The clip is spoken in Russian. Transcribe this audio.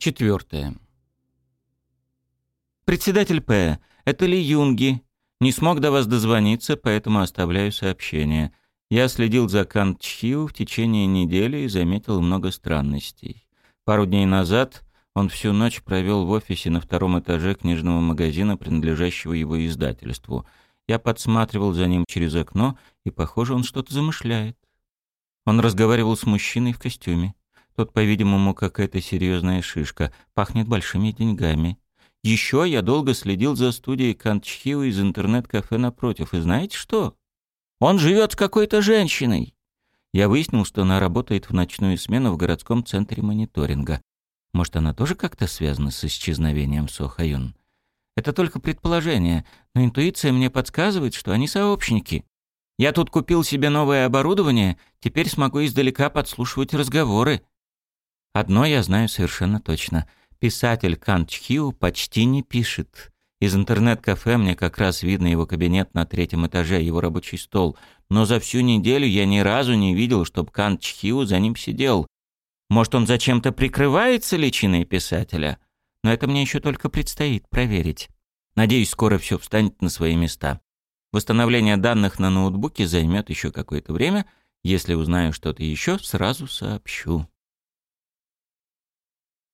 Четвертое. Председатель П. Это Ли Юнги. Не смог до вас дозвониться, поэтому оставляю сообщение. Я следил за Кант Чхиу в течение недели и заметил много странностей. Пару дней назад он всю ночь провел в офисе на втором этаже книжного магазина, принадлежащего его издательству. Я подсматривал за ним через окно, и, похоже, он что-то замышляет. Он разговаривал с мужчиной в костюме. Тот, по-видимому, какая-то серьезная шишка, пахнет большими деньгами. Еще я долго следил за студией Кантчхиу из интернет-кафе напротив. И знаете что? Он живет с какой-то женщиной. Я выяснил, что она работает в ночную смену в городском центре мониторинга. Может, она тоже как-то связана с исчезновением Сохаюн? Это только предположение, но интуиция мне подсказывает, что они сообщники. Я тут купил себе новое оборудование, теперь смогу издалека подслушивать разговоры. Одно я знаю совершенно точно. Писатель Кан Чхиу почти не пишет. Из интернет-кафе мне как раз видно его кабинет на третьем этаже, его рабочий стол. Но за всю неделю я ни разу не видел, чтобы Кан Чхиу за ним сидел. Может, он зачем-то прикрывается личиной писателя? Но это мне еще только предстоит проверить. Надеюсь, скоро все встанет на свои места. Восстановление данных на ноутбуке займет еще какое-то время. Если узнаю что-то еще, сразу сообщу.